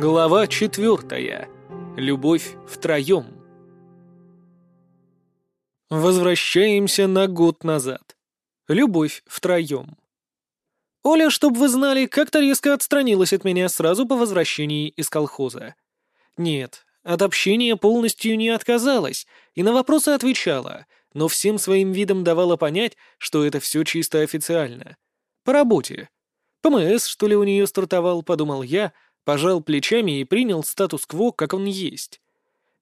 Глава четвертая. Любовь втроем. Возвращаемся на год назад. Любовь втроем. Оля, чтоб вы знали, как-то резко отстранилась от меня сразу по возвращении из колхоза. Нет, от общения полностью не отказалась и на вопросы отвечала, но всем своим видом давала понять, что это все чисто официально. По работе. ПМС, что ли, у нее стартовал, подумал я, пожал плечами и принял статус-кво, как он есть.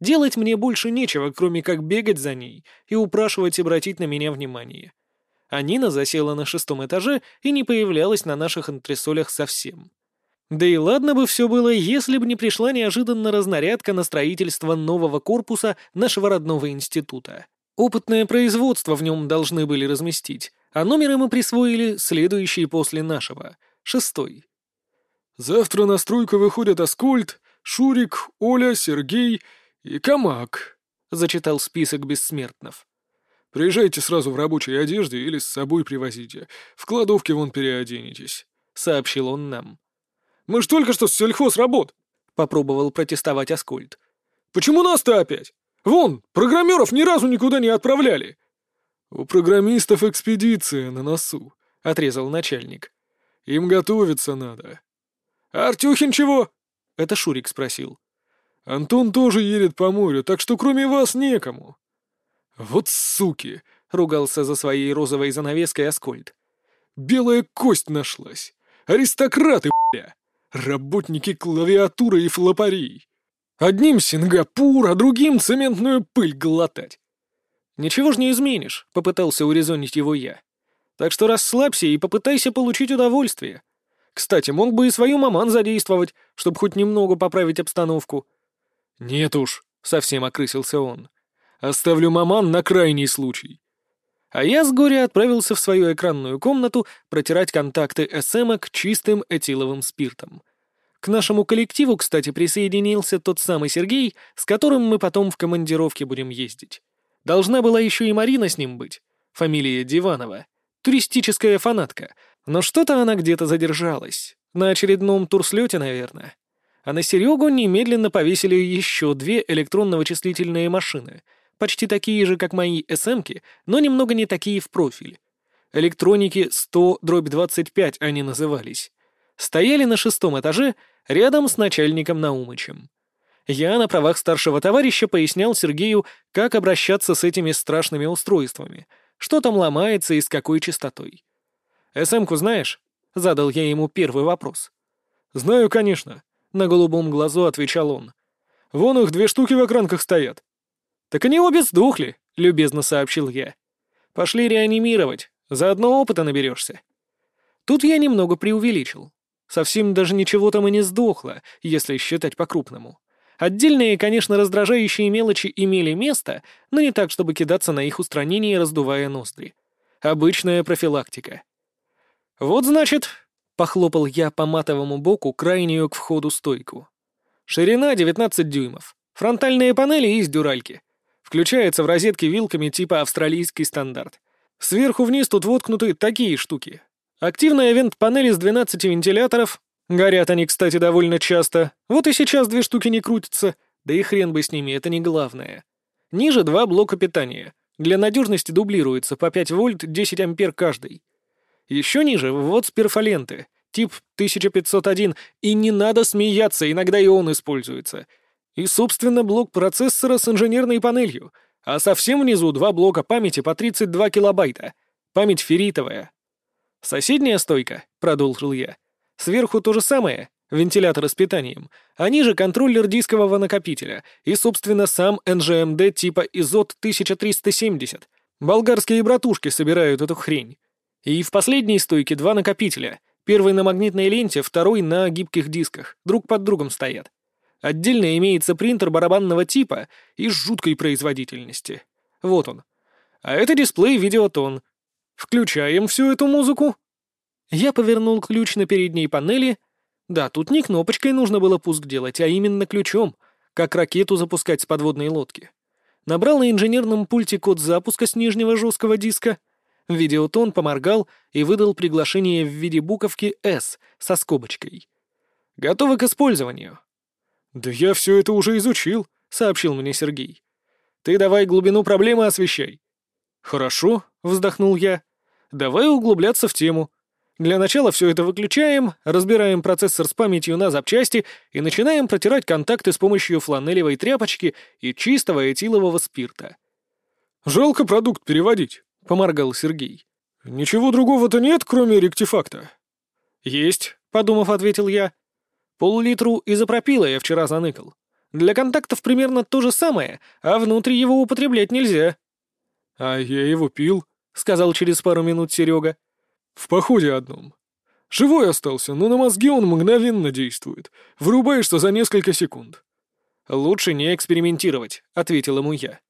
Делать мне больше нечего, кроме как бегать за ней и упрашивать обратить на меня внимание. А Нина засела на шестом этаже и не появлялась на наших антресолях совсем. Да и ладно бы все было, если бы не пришла неожиданно разнарядка на строительство нового корпуса нашего родного института. Опытное производство в нем должны были разместить, а номеры мы присвоили следующие после нашего, шестой. «Завтра на стройку выходят Аскольд, Шурик, Оля, Сергей и Камак», — зачитал список бессмертнов. «Приезжайте сразу в рабочей одежде или с собой привозите. В кладовке вон переоденетесь», — сообщил он нам. «Мы ж только что с сельхозработ», — попробовал протестовать Аскольд. «Почему нас-то опять? Вон, программеров ни разу никуда не отправляли!» «У программистов экспедиция на носу», — отрезал начальник. «Им готовиться надо». «А Артюхин чего?» — это Шурик спросил. «Антон тоже едет по морю, так что кроме вас некому». «Вот суки!» — ругался за своей розовой занавеской Аскольд. «Белая кость нашлась! Аристократы, бля! Работники клавиатуры и флопарий! Одним Сингапур, а другим цементную пыль глотать. «Ничего ж не изменишь», — попытался урезонить его я. «Так что расслабься и попытайся получить удовольствие. Кстати, мог бы и свою маман задействовать, чтобы хоть немного поправить обстановку». «Нет уж», — совсем окрысился он. «Оставлю маман на крайний случай». А я с горя отправился в свою экранную комнату протирать контакты СМок чистым этиловым спиртом. К нашему коллективу, кстати, присоединился тот самый Сергей, с которым мы потом в командировке будем ездить. Должна была еще и Марина с ним быть. Фамилия Диванова. Туристическая фанатка. Но что-то она где-то задержалась. На очередном турслете, наверное. А на Серегу немедленно повесили еще две электронно-вычислительные машины. Почти такие же, как мои СМки, но немного не такие в профиль. Электроники 100-25 они назывались стояли на шестом этаже рядом с начальником Наумычем. Я на правах старшего товарища пояснял Сергею, как обращаться с этими страшными устройствами, что там ломается и с какой частотой. «СМ-ку знаешь?» — задал я ему первый вопрос. «Знаю, конечно», — на голубом глазу отвечал он. «Вон их две штуки в экранках стоят». «Так они обе сдохли», — любезно сообщил я. «Пошли реанимировать, заодно опыта наберешься». Тут я немного преувеличил. Совсем даже ничего там и не сдохло, если считать по-крупному. Отдельные, конечно, раздражающие мелочи имели место, но не так, чтобы кидаться на их устранение, раздувая ноздри. Обычная профилактика. «Вот, значит...» — похлопал я по матовому боку крайнюю к входу стойку. «Ширина 19 дюймов. Фронтальные панели из дюральки. Включается в розетки вилками типа австралийский стандарт. Сверху вниз тут воткнуты такие штуки. Активная вент-панель из 12 вентиляторов. Горят они, кстати, довольно часто. Вот и сейчас две штуки не крутятся. Да и хрен бы с ними, это не главное. Ниже два блока питания. Для надежности дублируется по 5 вольт 10 ампер каждый. Еще ниже ввод сперфоленты. Тип 1501. И не надо смеяться, иногда и он используется. И, собственно, блок процессора с инженерной панелью. А совсем внизу два блока памяти по 32 килобайта. Память ферритовая. «Соседняя стойка», — продолжил я. «Сверху то же самое, вентиляторы с питанием, а ниже контроллер дискового накопителя и, собственно, сам NGMD типа ИЗОТ 1370. Болгарские братушки собирают эту хрень. И в последней стойке два накопителя. Первый на магнитной ленте, второй на гибких дисках. Друг под другом стоят. Отдельно имеется принтер барабанного типа и жуткой производительности. Вот он. А это дисплей видеотон, Включаем всю эту музыку. Я повернул ключ на передней панели. Да, тут не кнопочкой нужно было пуск делать, а именно ключом, как ракету запускать с подводной лодки. Набрал на инженерном пульте код запуска с нижнего жесткого диска. Видеотон поморгал и выдал приглашение в виде буковки «С» со скобочкой. Готовы к использованию». «Да я все это уже изучил», — сообщил мне Сергей. «Ты давай глубину проблемы освещай». «Хорошо», — вздохнул я. «Давай углубляться в тему. Для начала все это выключаем, разбираем процессор с памятью на запчасти и начинаем протирать контакты с помощью фланелевой тряпочки и чистого этилового спирта». «Жалко продукт переводить», — поморгал Сергей. «Ничего другого-то нет, кроме ректифакта?» «Есть», — подумав, ответил я. «Пол-литру изопропила я вчера заныкал. Для контактов примерно то же самое, а внутри его употреблять нельзя». «А я его пил», — сказал через пару минут Серега. «В походе одном. Живой остался, но на мозги он мгновенно действует. Вырубаешься за несколько секунд». «Лучше не экспериментировать», — ответил ему я.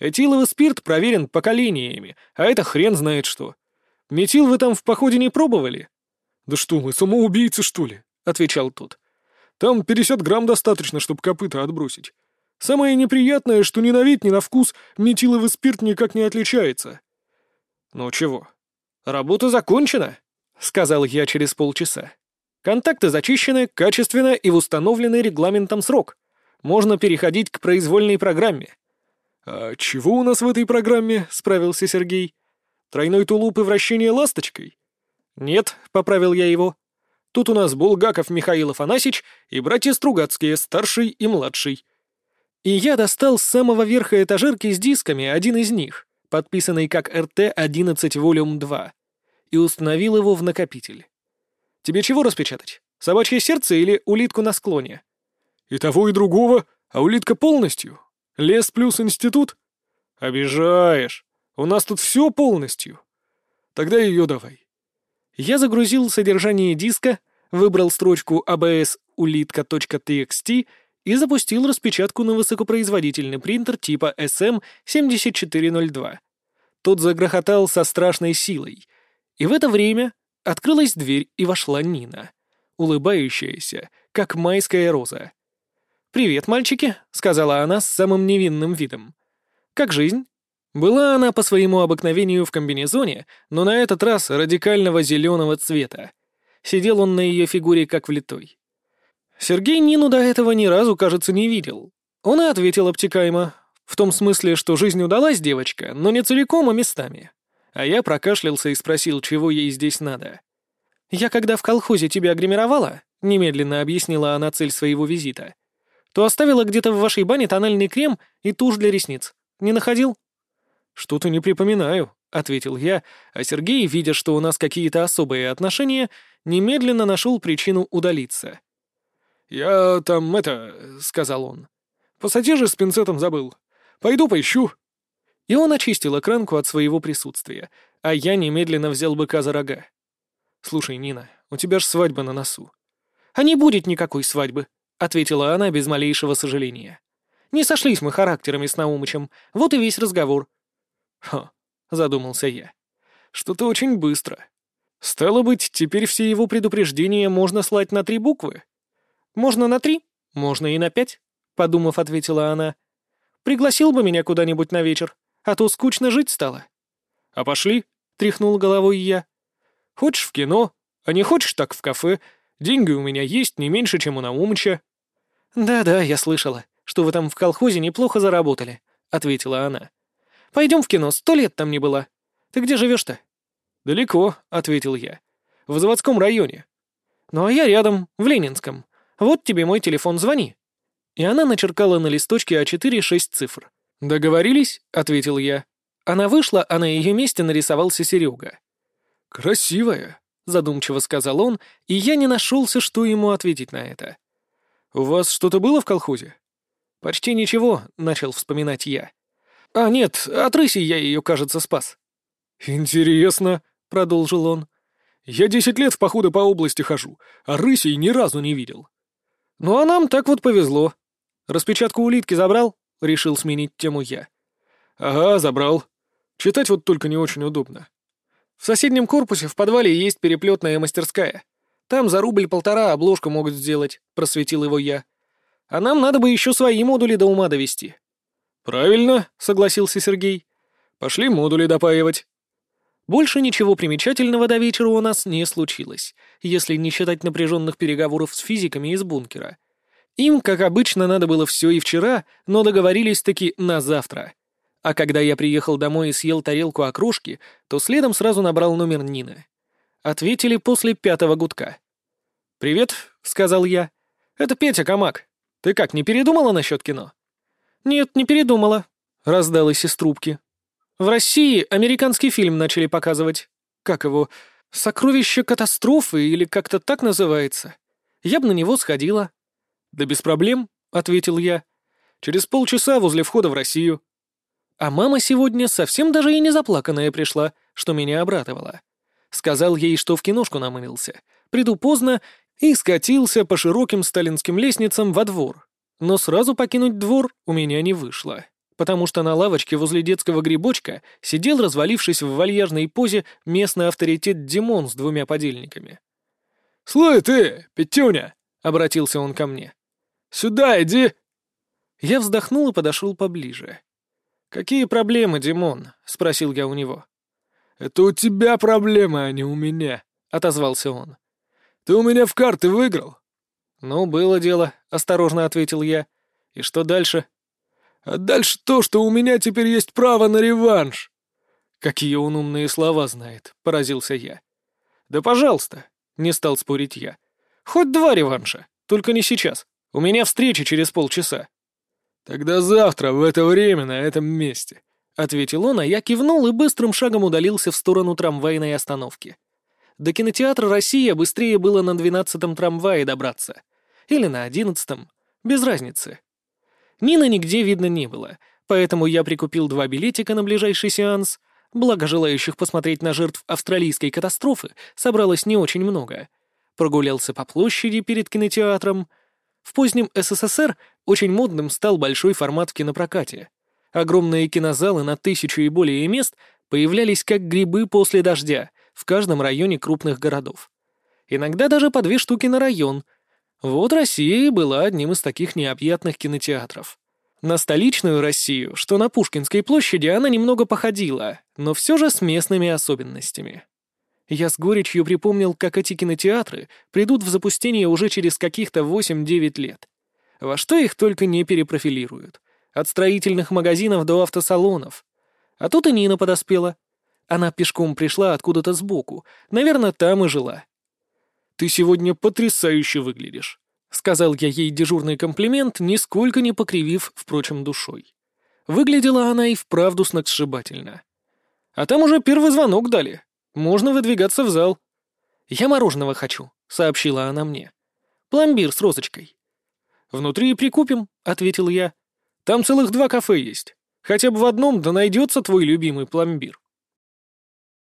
«Этиловый спирт проверен поколениями, а это хрен знает что. Метил вы там в походе не пробовали?» «Да что мы, самоубийцы, что ли?» — отвечал тот. «Там 50 грамм достаточно, чтобы копыта отбросить. Самое неприятное, что ни на вид, ни на вкус метиловый спирт никак не отличается». «Ну чего, работа закончена», — сказал я через полчаса. «Контакты зачищены, качественно и в установленный регламентом срок. Можно переходить к произвольной программе». «А чего у нас в этой программе?» — справился Сергей. Тройной тулуп и вращение ласточкой? Нет, поправил я его. Тут у нас Булгаков Михаил Афанасьич и братья Стругацкие, старший и младший. И я достал с самого верха этажерки с дисками один из них, подписанный как РТ-11 Волюм 2, и установил его в накопитель. Тебе чего распечатать? Собачье сердце или улитку на склоне? И того, и другого, а улитка полностью. Лес плюс институт? Обижаешь. У нас тут все полностью. Тогда ее давай. Я загрузил содержание диска, выбрал строчку abs улитка.txt и запустил распечатку на высокопроизводительный принтер типа SM7402. Тот загрохотал со страшной силой. И в это время открылась дверь и вошла Нина, улыбающаяся, как майская роза. «Привет, мальчики», — сказала она с самым невинным видом. «Как жизнь?» Была она по своему обыкновению в комбинезоне, но на этот раз радикального зеленого цвета. Сидел он на ее фигуре как влитой. Сергей Нину до этого ни разу, кажется, не видел. Он и ответил обтекаемо, в том смысле, что жизнь удалась девочка, но не целиком, а местами. А я прокашлялся и спросил, чего ей здесь надо. «Я когда в колхозе тебя гримировала», — немедленно объяснила она цель своего визита, «то оставила где-то в вашей бане тональный крем и тушь для ресниц. Не находил?» «Что-то не припоминаю», — ответил я, а Сергей, видя, что у нас какие-то особые отношения, немедленно нашел причину удалиться. «Я там это...» — сказал он. «Пассатижи с пинцетом забыл. Пойду поищу». И он очистил экранку от своего присутствия, а я немедленно взял быка за рога. «Слушай, Нина, у тебя ж свадьба на носу». «А не будет никакой свадьбы», — ответила она без малейшего сожаления. «Не сошлись мы характерами с Наумычем, вот и весь разговор. «Ха», — задумался я. «Что-то очень быстро. Стало быть, теперь все его предупреждения можно слать на три буквы?» «Можно на три, можно и на пять», — подумав, ответила она. «Пригласил бы меня куда-нибудь на вечер, а то скучно жить стало». «А пошли», — тряхнул головой я. «Хочешь в кино, а не хочешь так в кафе. Деньги у меня есть не меньше, чем у Наумыча». «Да-да, я слышала, что вы там в колхозе неплохо заработали», — ответила она. Пойдем в кино, сто лет там не было. Ты где живешь-то?» «Далеко», — ответил я. «В заводском районе». «Ну а я рядом, в Ленинском. Вот тебе мой телефон, звони». И она начеркала на листочке А4 шесть цифр. «Договорились?» — ответил я. Она вышла, а на ее месте нарисовался Серега. «Красивая», — задумчиво сказал он, и я не нашелся, что ему ответить на это. «У вас что-то было в колхозе?» «Почти ничего», — начал вспоминать я. «А, нет, от рыси я ее, кажется, спас». «Интересно», — продолжил он. «Я десять лет в походы по области хожу, а рысей ни разу не видел». «Ну а нам так вот повезло. Распечатку улитки забрал?» — решил сменить тему я. «Ага, забрал. Читать вот только не очень удобно». «В соседнем корпусе в подвале есть переплетная мастерская. Там за рубль-полтора обложку могут сделать», — просветил его я. «А нам надо бы еще свои модули до ума довести. «Правильно», — согласился Сергей. «Пошли модули допаивать». Больше ничего примечательного до вечера у нас не случилось, если не считать напряженных переговоров с физиками из бункера. Им, как обычно, надо было все и вчера, но договорились таки на завтра. А когда я приехал домой и съел тарелку окрошки, то следом сразу набрал номер Нины. Ответили после пятого гудка. «Привет», — сказал я. «Это Петя Камак. Ты как, не передумала насчет кино?» «Нет, не передумала», — раздалась из трубки. «В России американский фильм начали показывать. Как его? «Сокровище катастрофы» или как-то так называется. Я бы на него сходила. «Да без проблем», — ответил я. «Через полчаса возле входа в Россию». А мама сегодня совсем даже и не заплаканная пришла, что меня обрадовало. Сказал ей, что в киношку намылился. Приду поздно и скатился по широким сталинским лестницам во двор. Но сразу покинуть двор у меня не вышло потому что на лавочке возле детского грибочка сидел, развалившись в вальяжной позе, местный авторитет Димон с двумя подельниками. «Слой ты, Петюня!» — обратился он ко мне. «Сюда иди!» Я вздохнул и подошел поближе. «Какие проблемы, Димон?» — спросил я у него. «Это у тебя проблемы, а не у меня», — отозвался он. «Ты у меня в карты выиграл?» «Ну, было дело», — осторожно ответил я. «И что дальше?» А дальше то, что у меня теперь есть право на реванш. Какие он умные слова знает, поразился я. Да пожалуйста, не стал спорить я. Хоть два реванша, только не сейчас. У меня встреча через полчаса. Тогда завтра в это время на этом месте, ответил он, а я кивнул и быстрым шагом удалился в сторону трамвайной остановки. До кинотеатра «Россия» быстрее было на двенадцатом трамвае добраться. Или на одиннадцатом. Без разницы. Нины нигде видно не было, поэтому я прикупил два билетика на ближайший сеанс. Благо желающих посмотреть на жертв австралийской катастрофы собралось не очень много. Прогулялся по площади перед кинотеатром. В позднем СССР очень модным стал большой формат в кинопрокате. Огромные кинозалы на тысячу и более мест появлялись как грибы после дождя в каждом районе крупных городов. Иногда даже по две штуки на район — вот Россия и была одним из таких необъятных кинотеатров. На столичную Россию, что на Пушкинской площади, она немного походила, но все же с местными особенностями. Я с горечью припомнил, как эти кинотеатры придут в запустение уже через каких-то 8-9 лет. Во что их только не перепрофилируют. От строительных магазинов до автосалонов. А тут и Нина подоспела. Она пешком пришла откуда-то сбоку. Наверное, там и жила. «Ты сегодня потрясающе выглядишь», — сказал я ей дежурный комплимент, нисколько не покривив, впрочем, душой. Выглядела она и вправду сногсшибательно. «А там уже первый звонок дали. Можно выдвигаться в зал». «Я мороженого хочу», — сообщила она мне. «Пломбир с розочкой». «Внутри прикупим», — ответил я. «Там целых два кафе есть. Хотя бы в одном да найдется твой любимый пломбир».